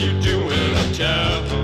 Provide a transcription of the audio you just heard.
you doing uptown?